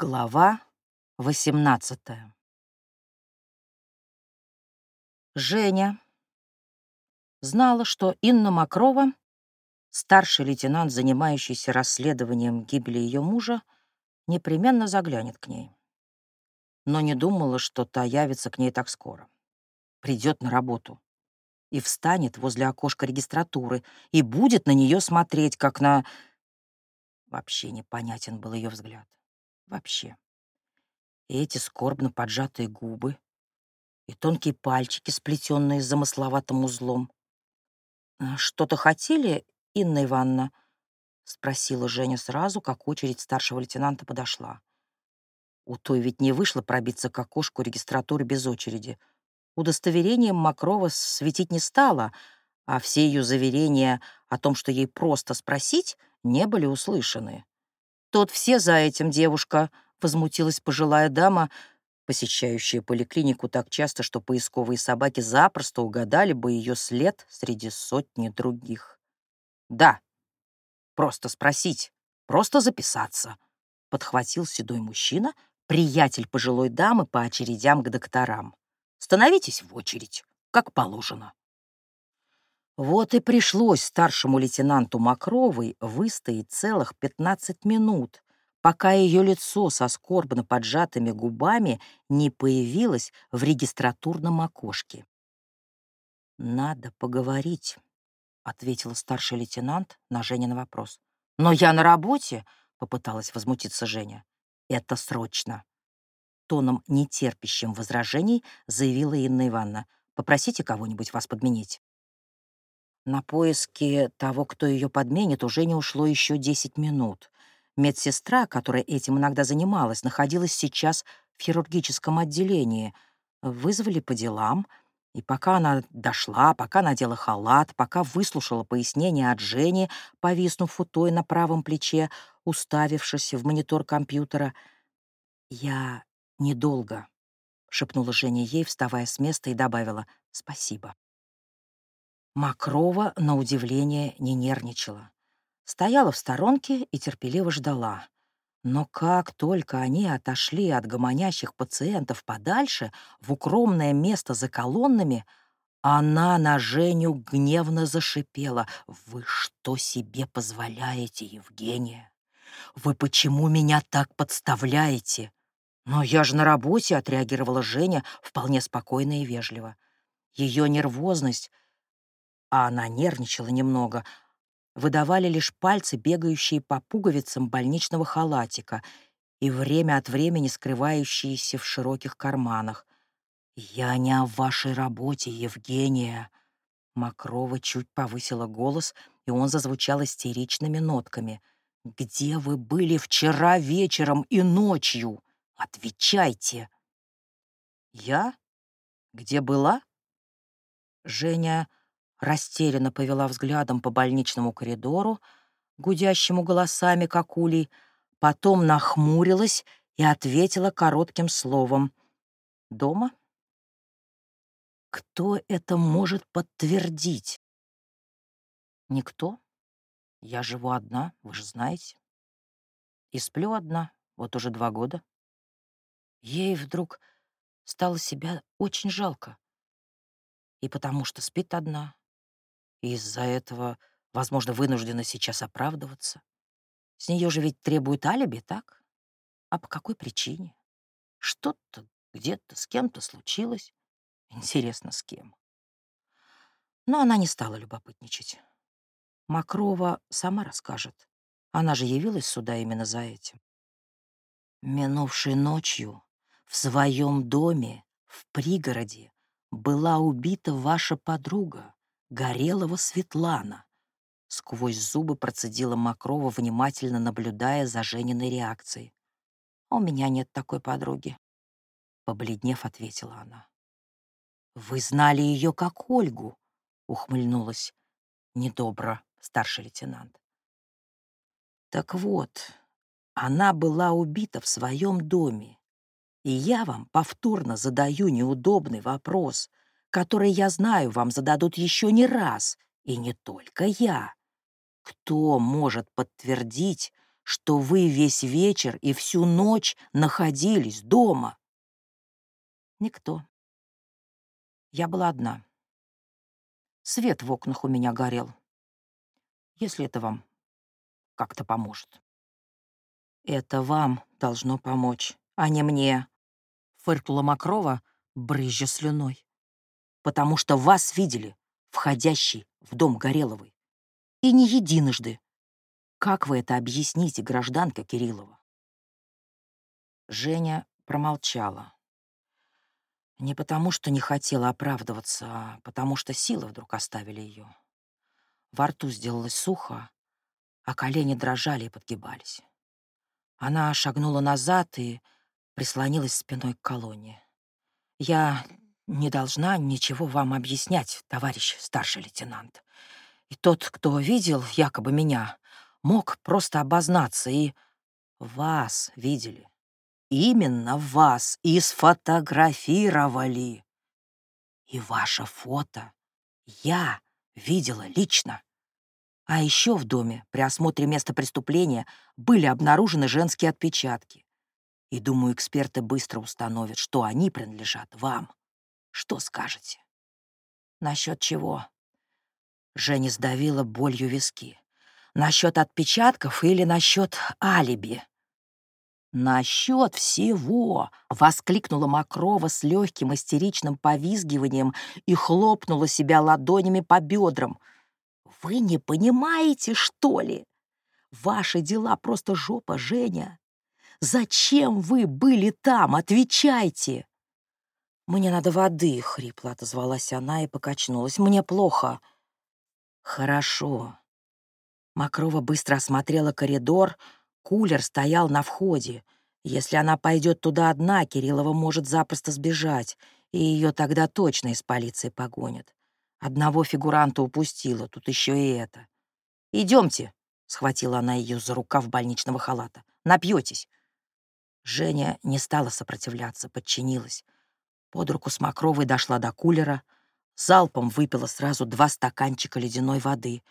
Глава 18 Женя знала, что Инна Макрова, старший лейтенант, занимающийся расследованием гибели ее мужа, непременно заглянет к ней. Но не думала, что та явится к ней так скоро. Придет на работу и встанет возле окошка регистратуры и будет на нее смотреть, как на... Вообще непонятен был ее взгляд вообще. И эти скорбно поджатые губы, и тонкие пальчики, сплетенные замысловатым узлом. «А «Что-то хотели, Инна Ивановна?» — спросила Женя сразу, как очередь старшего лейтенанта подошла. У той ведь не вышло пробиться к окошку регистратуры без очереди. Удостоверением Макрова светить не стало, а все ее заверения о том, что ей просто спросить, не были услышаны. «Тут все за этим, девушка», — возмутилась пожилая дама, посещающая поликлинику так часто, что поисковые собаки запросто угадали бы ее след среди сотни других. «Да, просто спросить, просто записаться», — подхватил седой мужчина, приятель пожилой дамы по очередям к докторам. «Становитесь в очередь, как положено». Вот и пришлось старшему лейтенанту Макровой выстоять целых 15 минут, пока ее лицо со скорбно поджатыми губами не появилось в регистратурном окошке. «Надо поговорить», — ответила старший лейтенант на Женин вопрос. «Но я на работе», — попыталась возмутиться Женя. «Это срочно». Тоном, нетерпящим возражений, заявила Инна Ивановна. «Попросите кого-нибудь вас подменить». На поиски того, кто ее подменит, уже не ушло еще 10 минут. Медсестра, которая этим иногда занималась, находилась сейчас в хирургическом отделении. Вызвали по делам, и пока она дошла, пока надела халат, пока выслушала пояснение от Жени, повиснув у той на правом плече, уставившись в монитор компьютера, «Я недолго», — шепнула Женя ей, вставая с места, и добавила «спасибо». Макрова, на удивление, не нервничала. Стояла в сторонке и терпеливо ждала. Но как только они отошли от гомонящих пациентов подальше, в укромное место за колоннами, она на Женю гневно зашипела. «Вы что себе позволяете, Евгения? Вы почему меня так подставляете?» «Но я же на работе», — отреагировала Женя вполне спокойно и вежливо. Ее нервозность а она нервничала немного, выдавали лишь пальцы, бегающие по пуговицам больничного халатика и время от времени скрывающиеся в широких карманах. «Я не о вашей работе, Евгения!» Макрова чуть повысила голос, и он зазвучал истеричными нотками. «Где вы были вчера вечером и ночью? Отвечайте!» «Я? Где была?» Женя растерянно повела взглядом по больничному коридору, гудящему голосами, как улей, потом нахмурилась и ответила коротким словом. «Дома?» «Кто это может подтвердить?» «Никто. Я живу одна, вы же знаете. И сплю одна, вот уже два года». Ей вдруг стало себя очень жалко. И потому что спит одна, и из-за этого, возможно, вынуждена сейчас оправдываться. С нее же ведь требуют алиби, так? А по какой причине? Что-то где-то с кем-то случилось. Интересно, с кем? Но она не стала любопытничать. Макрова сама расскажет. Она же явилась сюда именно за этим. Минувшей ночью в своем доме в пригороде была убита ваша подруга, Горелого Светлана. Сквозь зубы процедила Макрова, внимательно наблюдая за Жениной реакцией. «У меня нет такой подруги», — побледнев ответила она. «Вы знали ее как Ольгу», — ухмыльнулась недобро старший лейтенант. «Так вот, она была убита в своем доме, и я вам повторно задаю неудобный вопрос — который, я знаю, вам зададут еще не раз, и не только я. Кто может подтвердить, что вы весь вечер и всю ночь находились дома? Никто. Я была одна. Свет в окнах у меня горел. Если это вам как-то поможет. Это вам должно помочь, а не мне, фыркнула Макрова, брызжа слюной. Потому что вас видели, входящий в дом Гореловой. И не единожды. Как вы это объясните, гражданка Кириллова? Женя промолчала. Не потому, что не хотела оправдываться, а потому что силы вдруг оставили ее. Во рту сделалось сухо, а колени дрожали и подгибались. Она шагнула назад и прислонилась спиной к колонне. «Я не должна ничего вам объяснять, товарищ старший лейтенант. И тот, кто видел якобы меня, мог просто обознаться и... Вас видели. Именно вас и сфотографировали. И ваше фото я видела лично. А еще в доме при осмотре места преступления были обнаружены женские отпечатки. И, думаю, эксперты быстро установят, что они принадлежат вам. Что скажете? Насчет чего? Женя сдавила болью виски. Насчет отпечатков или насчет алиби? «Насчет всего!» — воскликнула Макрова с легким истеричным повизгиванием и хлопнула себя ладонями по бедрам. «Вы не понимаете, что ли? Ваши дела просто жопа, Женя. Зачем вы были там? Отвечайте!» «Мне надо воды», — хрипло отозвалась она и покачнулась. «Мне плохо». «Хорошо». Макрова быстро осмотрела коридор. Кулер стоял на входе. Если она пойдет туда одна, Кириллова может запросто сбежать, и ее тогда точно из полиции погонят. Одного фигуранта упустила, тут еще и это. Идемте, схватила она ее за рукав больничного халата. Напьетесь. Женя не стала сопротивляться, подчинилась. Под руку с Макровой дошла до кулера, залпом выпила сразу два стаканчика ледяной воды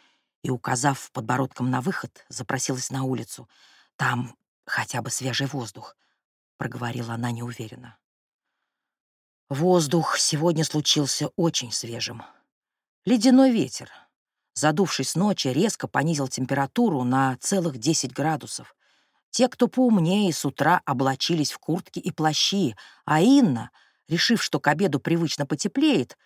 и, указав подбородком на выход, запросилась на улицу. «Там хотя бы свежий воздух», — проговорила она неуверенно. Воздух сегодня случился очень свежим. Ледяной ветер, задувший с ночи, резко понизил температуру на целых 10 градусов. Те, кто поумнее, с утра облачились в куртки и плащи, а Инна — решив, что к обеду привычно потеплеет,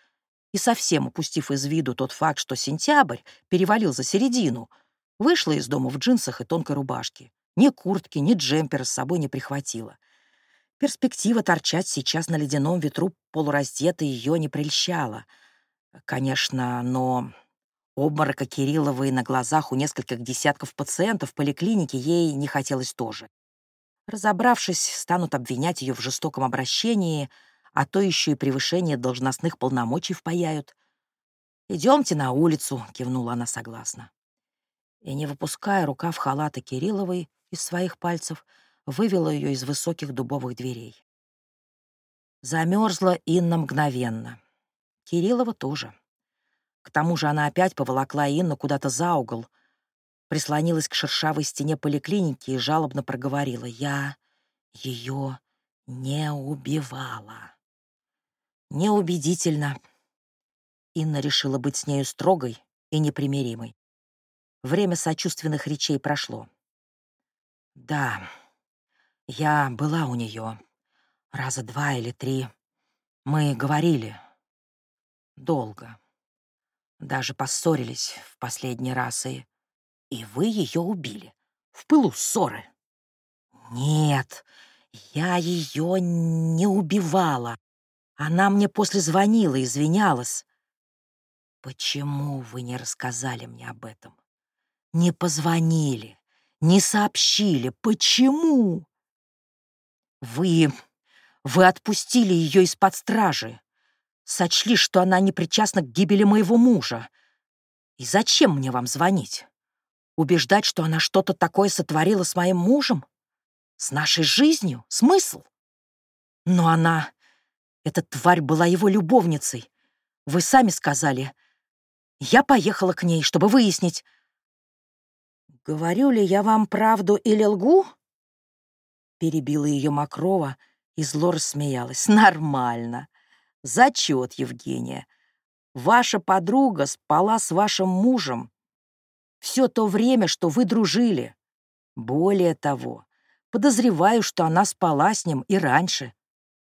и совсем упустив из виду тот факт, что сентябрь перевалил за середину, вышла из дома в джинсах и тонкой рубашке. Ни куртки, ни джемпера с собой не прихватила. Перспектива торчать сейчас на ледяном ветру полураздетой ее не прельщала. Конечно, но обморока Кирилловой на глазах у нескольких десятков пациентов в поликлинике ей не хотелось тоже. Разобравшись, станут обвинять ее в жестоком обращении — а то еще и превышение должностных полномочий впаяют. «Идемте на улицу», — кивнула она согласно. И, не выпуская рукав халата Кирилловой из своих пальцев, вывела ее из высоких дубовых дверей. Замерзла Инна мгновенно. Кириллова тоже. К тому же она опять поволокла Инну куда-то за угол, прислонилась к шершавой стене поликлиники и жалобно проговорила. «Я ее не убивала». Неубедительно. Инна решила быть с нею строгой и непримиримой. Время сочувственных речей прошло. Да, я была у нее раза два или три. Мы говорили. Долго. Даже поссорились в последний раз, и... И вы ее убили. В пылу ссоры. Нет, я ее не убивала. Она мне после звонила, извинялась. Почему вы не рассказали мне об этом? Не позвонили, не сообщили. Почему? Вы... вы отпустили ее из-под стражи. Сочли, что она не причастна к гибели моего мужа. И зачем мне вам звонить? Убеждать, что она что-то такое сотворила с моим мужем? С нашей жизнью? Смысл? Но она эта тварь была его любовницей. Вы сами сказали. Я поехала к ней, чтобы выяснить. «Говорю ли я вам правду или лгу?» Перебила ее Макрова и зло рассмеялась. «Нормально. Зачет, Евгения. Ваша подруга спала с вашим мужем все то время, что вы дружили. Более того, подозреваю, что она спала с ним и раньше».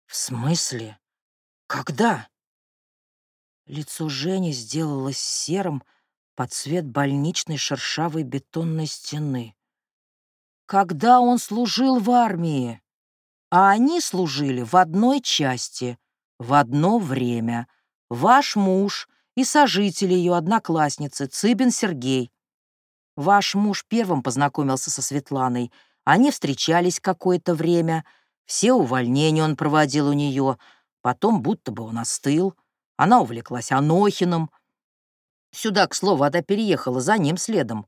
«В смысле? Когда?» Лицо Жени сделалось серым под цвет больничной шершавой бетонной стены. «Когда он служил в армии, а они служили в одной части, в одно время. Ваш муж и сожитель ее одноклассницы Цыбин Сергей. Ваш муж первым познакомился со Светланой. Они встречались какое-то время. Все увольнения он проводил у нее. Потом будто бы он остыл. Она увлеклась Анохиным. Сюда, к слову, она переехала за ним следом.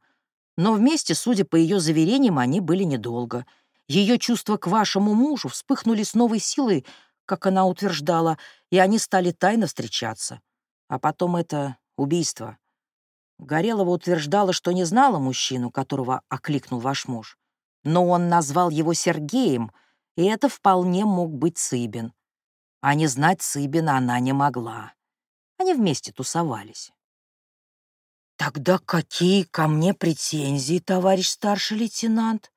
Но вместе, судя по ее заверениям, они были недолго. Ее чувства к вашему мужу вспыхнули с новой силой, как она утверждала, и они стали тайно встречаться. А потом это убийство. Горелова утверждала, что не знала мужчину, которого окликнул ваш муж. Но он назвал его Сергеем, и это вполне мог быть Цыбин. А не знать Цыбина она не могла. Они вместе тусовались. «Тогда какие ко мне претензии, товарищ старший лейтенант?»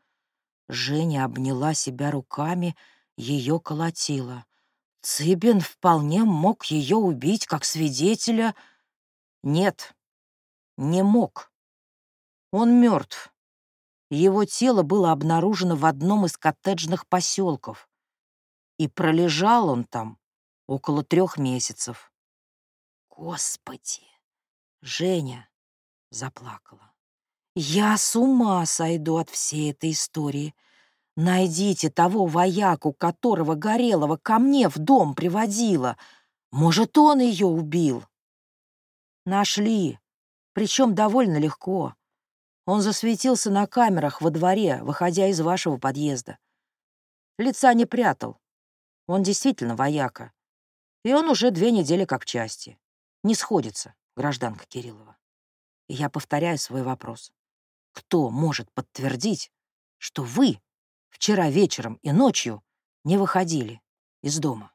Женя обняла себя руками, ее колотила. Цыбин вполне мог ее убить как свидетеля. Нет, не мог. Он мертв. Его тело было обнаружено в одном из коттеджных поселков. И пролежал он там около трех месяцев. Господи! Женя заплакала. Я с ума сойду от всей этой истории. Найдите того вояку, которого Горелого ко мне в дом приводила. Может, он ее убил? Нашли, причем довольно легко. Он засветился на камерах во дворе, выходя из вашего подъезда. Лица не прятал. Он действительно вояка. И он уже две недели как в части. Не сходится, гражданка Кириллова. И я повторяю свой вопрос. Кто может подтвердить, что вы вчера вечером и ночью не выходили из дома?